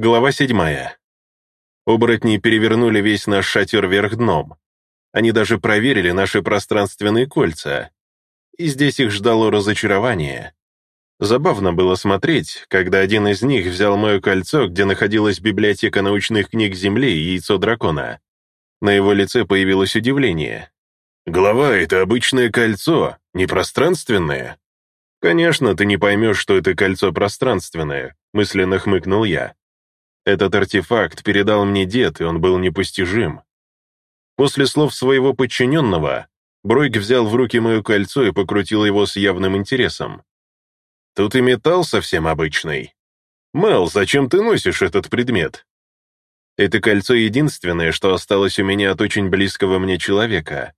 Глава седьмая. Оборотни перевернули весь наш шатер вверх дном. Они даже проверили наши пространственные кольца. И здесь их ждало разочарование. Забавно было смотреть, когда один из них взял мое кольцо, где находилась библиотека научных книг Земли и яйцо дракона. На его лице появилось удивление. «Голова — это обычное кольцо, не пространственное?» «Конечно, ты не поймешь, что это кольцо пространственное», — мысленно хмыкнул я. Этот артефакт передал мне дед, и он был непостижим. После слов своего подчиненного, Бройк взял в руки мое кольцо и покрутил его с явным интересом. «Тут и металл совсем обычный. Мел, зачем ты носишь этот предмет?» Это кольцо единственное, что осталось у меня от очень близкого мне человека.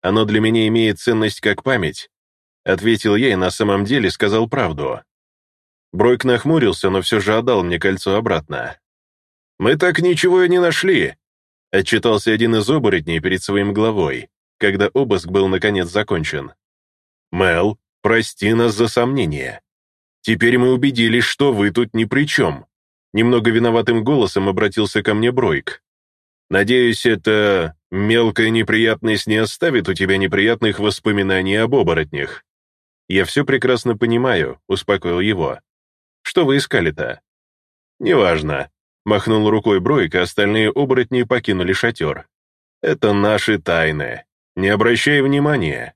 Оно для меня имеет ценность как память. Ответил я и на самом деле сказал правду. Бройк нахмурился, но все же отдал мне кольцо обратно. «Мы так ничего и не нашли», — отчитался один из оборотней перед своим главой, когда обыск был наконец закончен. «Мел, прости нас за сомнение. Теперь мы убедились, что вы тут ни при чем». Немного виноватым голосом обратился ко мне Бройк. «Надеюсь, эта мелкая неприятность не оставит у тебя неприятных воспоминаний об оборотнях». «Я все прекрасно понимаю», — успокоил его. «Что вы искали-то?» «Неважно. Махнул рукой Бройк, остальные оборотни покинули шатер. «Это наши тайны. Не обращай внимания».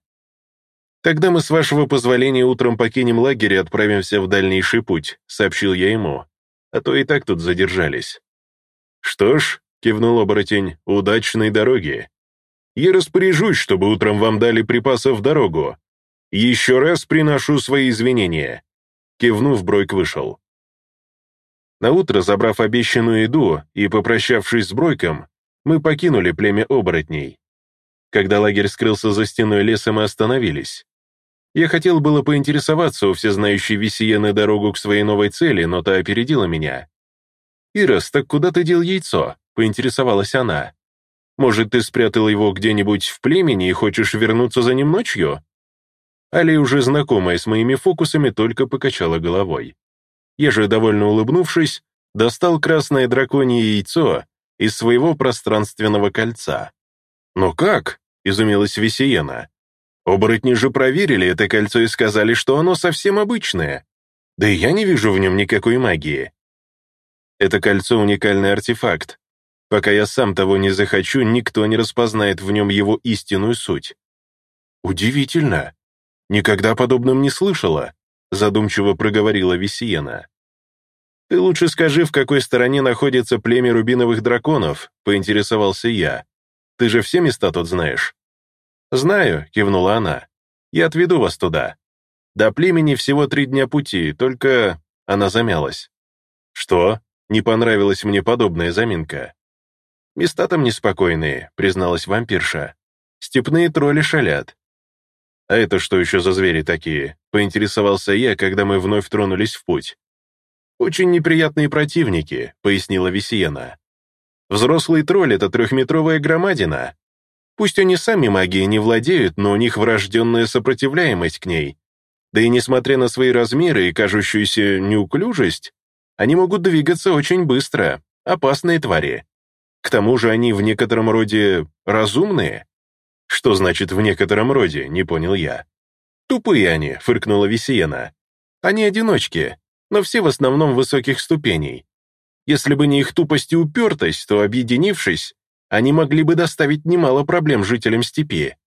«Тогда мы, с вашего позволения, утром покинем лагерь и отправимся в дальнейший путь», — сообщил я ему. «А то и так тут задержались». «Что ж», — кивнул оборотень, — «удачной дороги. Я распоряжусь, чтобы утром вам дали припасов в дорогу. Еще раз приношу свои извинения». Кивнув, Бройк вышел. Наутро, забрав обещанную еду и попрощавшись с Бройком, мы покинули племя оборотней. Когда лагерь скрылся за стеной леса, мы остановились. Я хотел было поинтересоваться у всезнающей Висиены дорогу к своей новой цели, но та опередила меня. «Ирос, так куда ты дел яйцо?» — поинтересовалась она. «Может, ты спрятал его где-нибудь в племени и хочешь вернуться за ним ночью?» Али, уже знакомая с моими фокусами, только покачала головой. Же, довольно улыбнувшись, достал красное драконье яйцо из своего пространственного кольца. «Но как?» — изумилась Весиена. «Оборотни же проверили это кольцо и сказали, что оно совсем обычное. Да и я не вижу в нем никакой магии». Это кольцо — уникальный артефакт. Пока я сам того не захочу, никто не распознает в нем его истинную суть. «Удивительно. Никогда подобным не слышала», задумчиво проговорила Висиена. «Ты лучше скажи, в какой стороне находится племя рубиновых драконов», — поинтересовался я. «Ты же все места тут знаешь». «Знаю», — кивнула она. «Я отведу вас туда. До племени всего три дня пути, только...» Она замялась. «Что?» — не понравилась мне подобная заминка. «Места там неспокойные», — призналась вампирша. «Степные тролли шалят. «А это что еще за звери такие?» — поинтересовался я, когда мы вновь тронулись в путь. «Очень неприятные противники», — пояснила Весиена. «Взрослый тролль — это трехметровая громадина. Пусть они сами магией не владеют, но у них врожденная сопротивляемость к ней. Да и несмотря на свои размеры и кажущуюся неуклюжесть, они могут двигаться очень быстро, опасные твари. К тому же они в некотором роде разумные. «Что значит «в некотором роде», — не понял я. «Тупые они», — фыркнула Весиена. «Они одиночки, но все в основном высоких ступеней. Если бы не их тупость и упертость, то, объединившись, они могли бы доставить немало проблем жителям степи.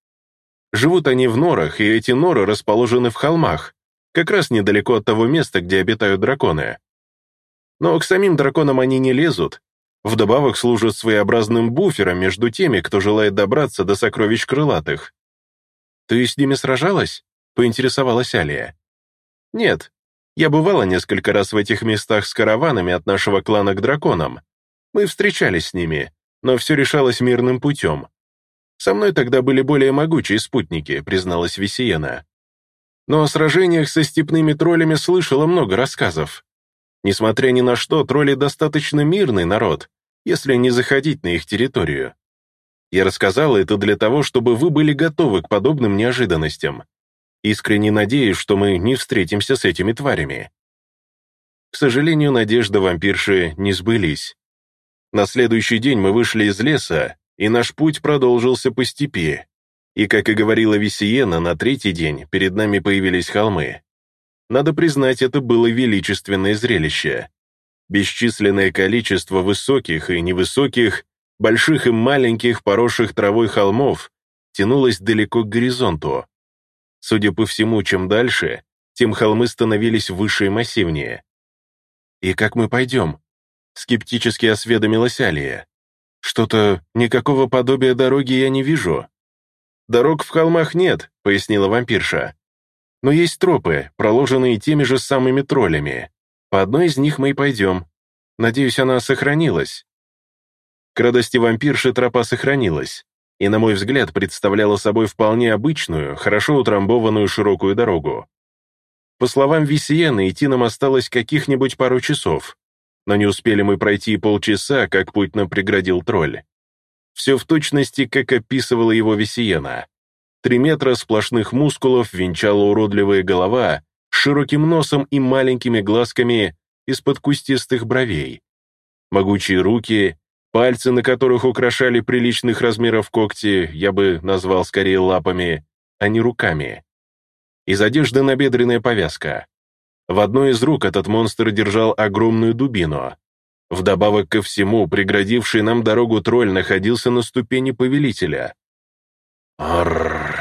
Живут они в норах, и эти норы расположены в холмах, как раз недалеко от того места, где обитают драконы. Но к самим драконам они не лезут, Вдобавок служат своеобразным буфером между теми, кто желает добраться до сокровищ крылатых. «Ты с ними сражалась?» — поинтересовалась Алия. «Нет. Я бывала несколько раз в этих местах с караванами от нашего клана к драконам. Мы встречались с ними, но все решалось мирным путем. Со мной тогда были более могучие спутники», — призналась Весиена. Но о сражениях со степными троллями слышала много рассказов. Несмотря ни на что, тролли достаточно мирный народ, если не заходить на их территорию. Я рассказала это для того, чтобы вы были готовы к подобным неожиданностям. Искренне надеюсь, что мы не встретимся с этими тварями. К сожалению, надежды вампирши не сбылись. На следующий день мы вышли из леса, и наш путь продолжился по степи. И, как и говорила Висиена, на третий день перед нами появились холмы. Надо признать, это было величественное зрелище. Бесчисленное количество высоких и невысоких, больших и маленьких, поросших травой холмов тянулось далеко к горизонту. Судя по всему, чем дальше, тем холмы становились выше и массивнее. «И как мы пойдем?» — скептически осведомилась Алия. «Что-то, никакого подобия дороги я не вижу». «Дорог в холмах нет», — пояснила вампирша. «Но есть тропы, проложенные теми же самыми троллями. По одной из них мы и пойдем. Надеюсь, она сохранилась». К радости вампирши тропа сохранилась, и, на мой взгляд, представляла собой вполне обычную, хорошо утрамбованную широкую дорогу. По словам Висиены, идти нам осталось каких-нибудь пару часов, но не успели мы пройти полчаса, как путь нам преградил тролль. Все в точности, как описывала его Висиена. Три метра сплошных мускулов венчала уродливая голова широким носом и маленькими глазками из-под кустистых бровей. Могучие руки, пальцы, на которых украшали приличных размеров когти, я бы назвал скорее лапами, а не руками. Из одежды набедренная повязка. В одной из рук этот монстр держал огромную дубину. Вдобавок ко всему, преградивший нам дорогу тролль находился на ступени повелителя. Арррр.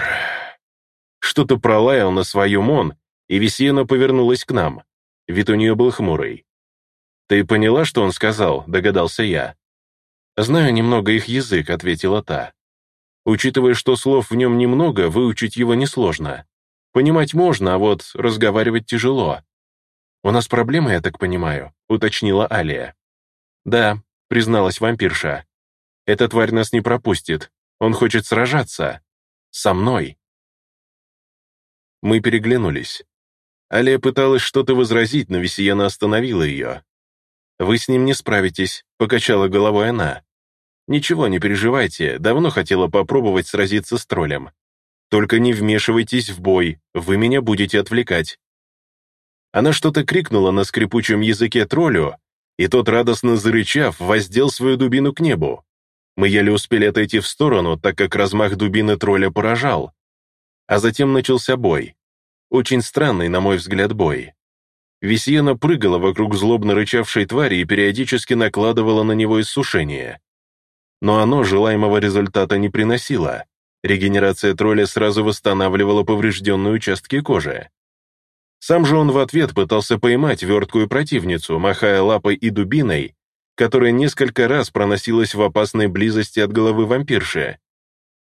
Что-то пролаял на своем он, и Весьена повернулась к нам. Вид у нее был хмурый. «Ты поняла, что он сказал?» — догадался я. «Знаю немного их язык», — ответила та. «Учитывая, что слов в нем немного, выучить его несложно. Понимать можно, а вот разговаривать тяжело. «У нас проблемы, я так понимаю», — уточнила Алия. «Да», — призналась вампирша. «Эта тварь нас не пропустит. Он хочет сражаться. Со мной». Мы переглянулись. Алия пыталась что-то возразить, но Весияна остановила ее. «Вы с ним не справитесь», — покачала головой она. «Ничего, не переживайте, давно хотела попробовать сразиться с троллем. Только не вмешивайтесь в бой, вы меня будете отвлекать». Она что-то крикнула на скрипучем языке троллю, и тот, радостно зарычав, воздел свою дубину к небу. Мы еле успели отойти в сторону, так как размах дубины тролля поражал. А затем начался бой. Очень странный, на мой взгляд, бой. Весьена прыгала вокруг злобно рычавшей твари и периодически накладывала на него иссушение. Но оно желаемого результата не приносило. Регенерация тролля сразу восстанавливала поврежденные участки кожи. Сам же он в ответ пытался поймать верткую противницу, махая лапой и дубиной, которая несколько раз проносилась в опасной близости от головы вампирши.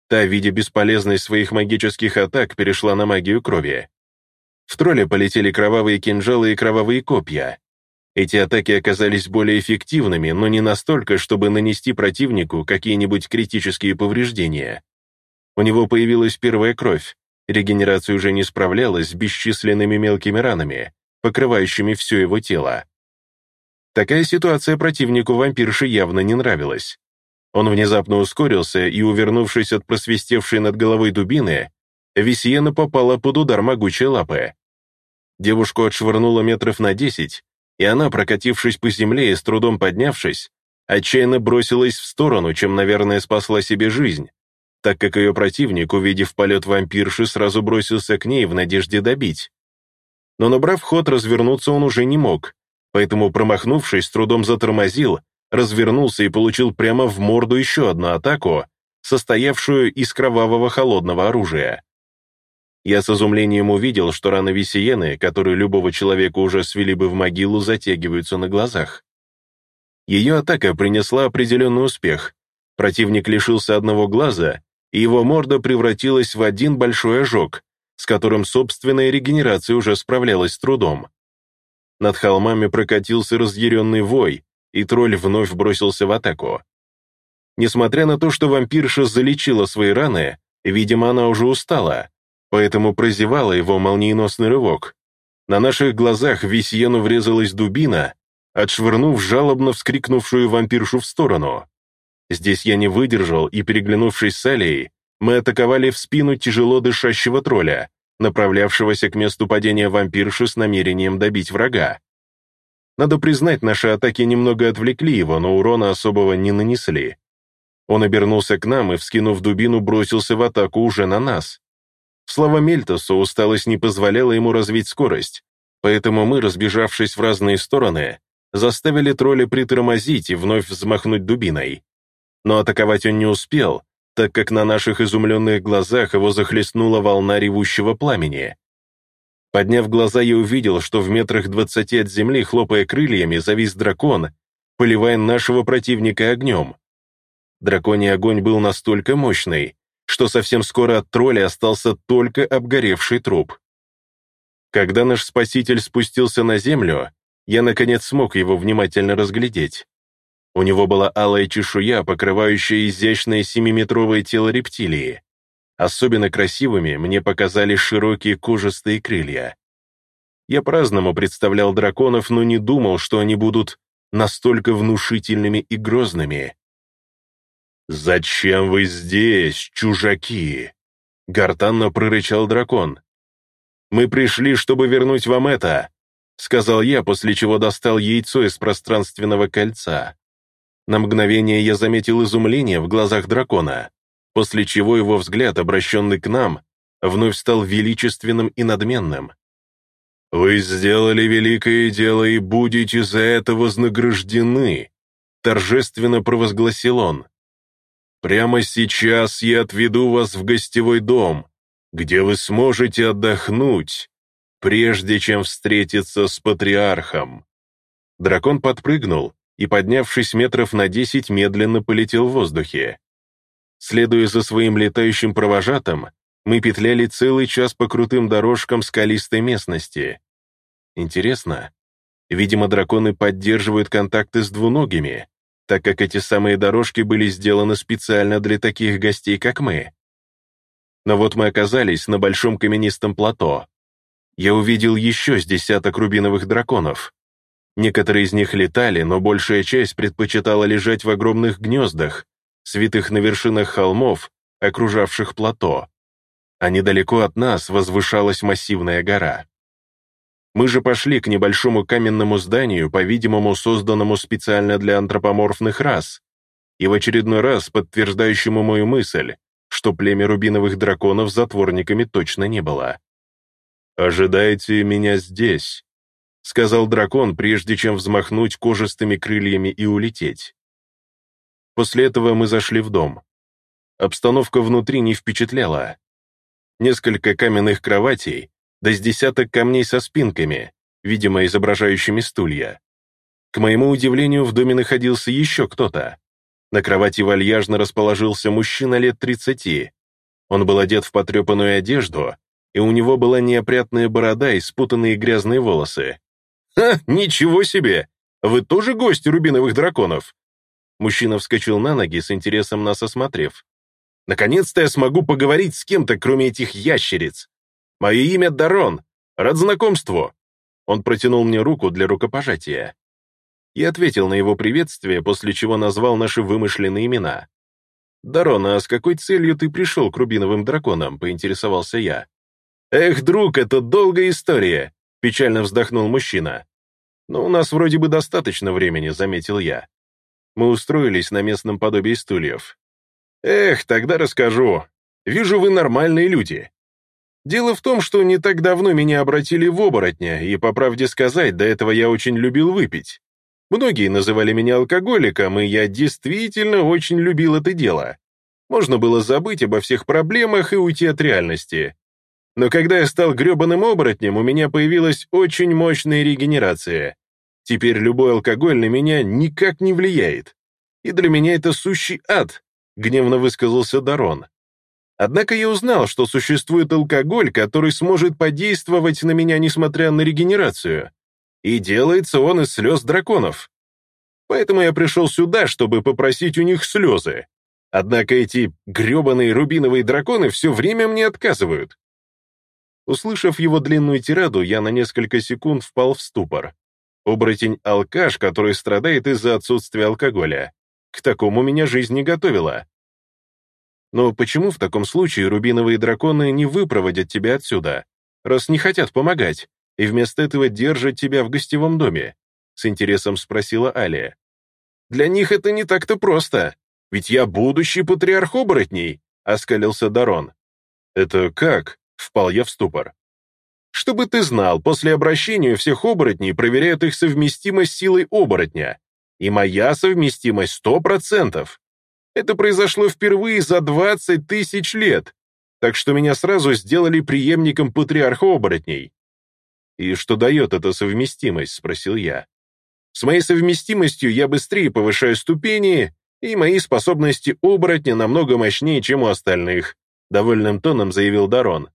Та, видя бесполезность своих магических атак, перешла на магию крови. В тролле полетели кровавые кинжалы и кровавые копья. Эти атаки оказались более эффективными, но не настолько, чтобы нанести противнику какие-нибудь критические повреждения. У него появилась первая кровь. Регенерация уже не справлялась с бесчисленными мелкими ранами, покрывающими все его тело. Такая ситуация противнику вампирши явно не нравилась. Он внезапно ускорился и, увернувшись от просвистевшей над головой дубины, Весьена попала под удар могучей лапы. Девушку отшвырнуло метров на десять, и она, прокатившись по земле и с трудом поднявшись, отчаянно бросилась в сторону, чем, наверное, спасла себе жизнь так как ее противник, увидев полет вампирши, сразу бросился к ней в надежде добить. Но набрав ход, развернуться он уже не мог, поэтому, промахнувшись, с трудом затормозил, развернулся и получил прямо в морду еще одну атаку, состоявшую из кровавого холодного оружия. Я с изумлением увидел, что раны Висиены, которые любого человека уже свели бы в могилу, затягиваются на глазах. Ее атака принесла определенный успех. Противник лишился одного глаза и его морда превратилась в один большой ожог, с которым собственная регенерация уже справлялась с трудом. Над холмами прокатился разъяренный вой, и тролль вновь бросился в атаку. Несмотря на то, что вампирша залечила свои раны, видимо, она уже устала, поэтому прозевала его молниеносный рывок. На наших глазах Висьену врезалась дубина, отшвырнув жалобно вскрикнувшую вампиршу в сторону. Здесь я не выдержал, и, переглянувшись с Алией, мы атаковали в спину тяжело дышащего тролля, направлявшегося к месту падения вампирши с намерением добить врага. Надо признать, наши атаки немного отвлекли его, но урона особого не нанесли. Он обернулся к нам и, вскинув дубину, бросился в атаку уже на нас. Слава Мельтосу, усталость не позволяла ему развить скорость, поэтому мы, разбежавшись в разные стороны, заставили тролля притормозить и вновь взмахнуть дубиной. Но атаковать он не успел, так как на наших изумленных глазах его захлестнула волна ревущего пламени. Подняв глаза, я увидел, что в метрах двадцати от земли, хлопая крыльями, завис дракон, поливая нашего противника огнем. Драконий огонь был настолько мощный, что совсем скоро от тролля остался только обгоревший труп. Когда наш спаситель спустился на землю, я, наконец, смог его внимательно разглядеть. У него была алая чешуя, покрывающая изящное семиметровое тело рептилии. Особенно красивыми мне показались широкие кожистые крылья. Я праздному представлял драконов, но не думал, что они будут настолько внушительными и грозными. «Зачем вы здесь, чужаки?» — гортанно прорычал дракон. «Мы пришли, чтобы вернуть вам это», — сказал я, после чего достал яйцо из пространственного кольца. На мгновение я заметил изумление в глазах дракона, после чего его взгляд, обращенный к нам, вновь стал величественным и надменным. «Вы сделали великое дело и будете за это вознаграждены», торжественно провозгласил он. Прямо сейчас я отведу вас в гостевой дом, где вы сможете отдохнуть, прежде чем встретиться с патриархом». Дракон подпрыгнул и, поднявшись метров на десять, медленно полетел в воздухе. Следуя за своим летающим провожатым, мы петляли целый час по крутым дорожкам скалистой местности. Интересно, видимо, драконы поддерживают контакты с двуногими, так как эти самые дорожки были сделаны специально для таких гостей, как мы. Но вот мы оказались на большом каменистом плато. Я увидел еще с десяток рубиновых драконов. Некоторые из них летали, но большая часть предпочитала лежать в огромных гнездах, свитых на вершинах холмов, окружавших плато. А недалеко от нас возвышалась массивная гора. Мы же пошли к небольшому каменному зданию, по-видимому, созданному специально для антропоморфных рас, и в очередной раз подтверждающему мою мысль, что племя рубиновых драконов затворниками точно не было. «Ожидайте меня здесь», — сказал дракон, прежде чем взмахнуть кожистыми крыльями и улететь. После этого мы зашли в дом. Обстановка внутри не впечатляла. Несколько каменных кроватей, да с десяток камней со спинками, видимо, изображающими стулья. К моему удивлению, в доме находился еще кто-то. На кровати вальяжно расположился мужчина лет тридцати. Он был одет в потрепанную одежду, и у него была неопрятная борода и спутанные грязные волосы. «Ха, ничего себе! Вы тоже гости рубиновых драконов?» Мужчина вскочил на ноги, с интересом нас осмотрев. «Наконец-то я смогу поговорить с кем-то, кроме этих ящериц. Мое имя Дарон. Рад знакомству». Он протянул мне руку для рукопожатия. Я ответил на его приветствие, после чего назвал наши вымышленные имена. «Дарон, а с какой целью ты пришел к рубиновым драконам?» — поинтересовался я. «Эх, друг, это долгая история», — печально вздохнул мужчина. «Но у нас вроде бы достаточно времени», — заметил я. Мы устроились на местном подобии стульев. «Эх, тогда расскажу. Вижу, вы нормальные люди. Дело в том, что не так давно меня обратили в оборотня, и, по правде сказать, до этого я очень любил выпить. Многие называли меня алкоголиком, и я действительно очень любил это дело. Можно было забыть обо всех проблемах и уйти от реальности. Но когда я стал гребаным оборотнем, у меня появилась очень мощная регенерация. Теперь любой алкоголь на меня никак не влияет. И для меня это сущий ад, гневно высказался Дарон. Однако я узнал, что существует алкоголь, который сможет подействовать на меня, несмотря на регенерацию. И делается он из слез драконов. Поэтому я пришел сюда, чтобы попросить у них слезы. Однако эти гребаные рубиновые драконы все время мне отказывают. Услышав его длинную тираду, я на несколько секунд впал в ступор. Оборотень-алкаш, который страдает из-за отсутствия алкоголя. К такому меня жизнь не готовила. Но почему в таком случае рубиновые драконы не выпроводят тебя отсюда, раз не хотят помогать, и вместо этого держат тебя в гостевом доме? с интересом спросила Алия. «Для них это не так-то просто, ведь я будущий патриарх оборотней», — оскалился Дарон. «Это как?» — впал я в ступор. «Чтобы ты знал, после обращения всех оборотней проверяют их совместимость с силой оборотня, и моя совместимость сто процентов. Это произошло впервые за двадцать тысяч лет, так что меня сразу сделали преемником патриарха оборотней. «И что дает эта совместимость?» — спросил я. «С моей совместимостью я быстрее повышаю ступени, и мои способности оборотня намного мощнее, чем у остальных», — довольным тоном заявил Дарон.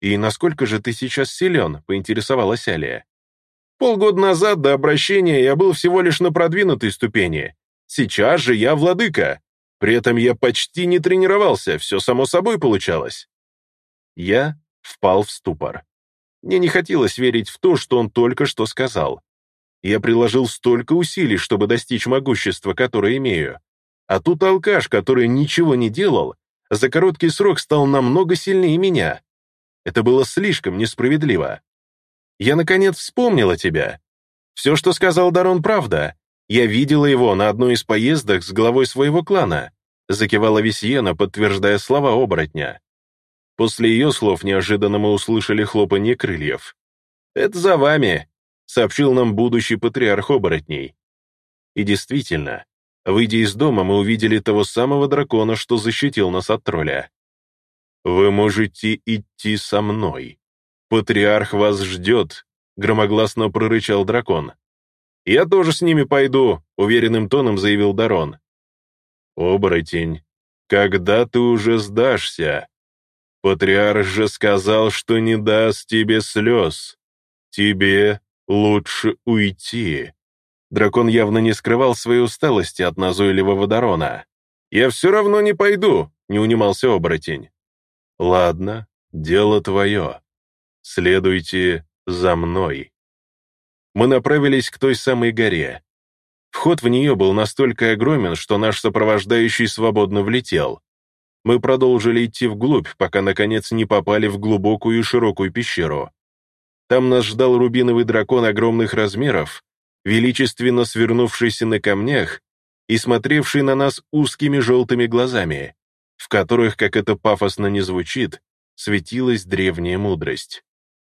«И насколько же ты сейчас силен?» — поинтересовалась Алия. «Полгода назад до обращения я был всего лишь на продвинутой ступени. Сейчас же я владыка. При этом я почти не тренировался, все само собой получалось». Я впал в ступор. Мне не хотелось верить в то, что он только что сказал. Я приложил столько усилий, чтобы достичь могущества, которое имею. А тут алкаш, который ничего не делал, за короткий срок стал намного сильнее меня. Это было слишком несправедливо. Я, наконец, вспомнила тебя. Все, что сказал Дарон, правда. Я видела его на одной из поездок с главой своего клана. Закивала Весьена, подтверждая слова оборотня. После ее слов неожиданно мы услышали хлопанье крыльев. «Это за вами», — сообщил нам будущий патриарх оборотней. И действительно, выйдя из дома, мы увидели того самого дракона, что защитил нас от тролля. «Вы можете идти со мной. Патриарх вас ждет», — громогласно прорычал дракон. «Я тоже с ними пойду», — уверенным тоном заявил Дарон. «Оборотень, когда ты уже сдашься?» Патриарх же сказал, что не даст тебе слез. Тебе лучше уйти. Дракон явно не скрывал своей усталости от назойливого Дарона. «Я все равно не пойду», — не унимался оборотень. «Ладно, дело твое. Следуйте за мной». Мы направились к той самой горе. Вход в нее был настолько огромен, что наш сопровождающий свободно влетел. Мы продолжили идти вглубь, пока, наконец, не попали в глубокую и широкую пещеру. Там нас ждал рубиновый дракон огромных размеров, величественно свернувшийся на камнях и смотревший на нас узкими желтыми глазами, в которых, как это пафосно не звучит, светилась древняя мудрость.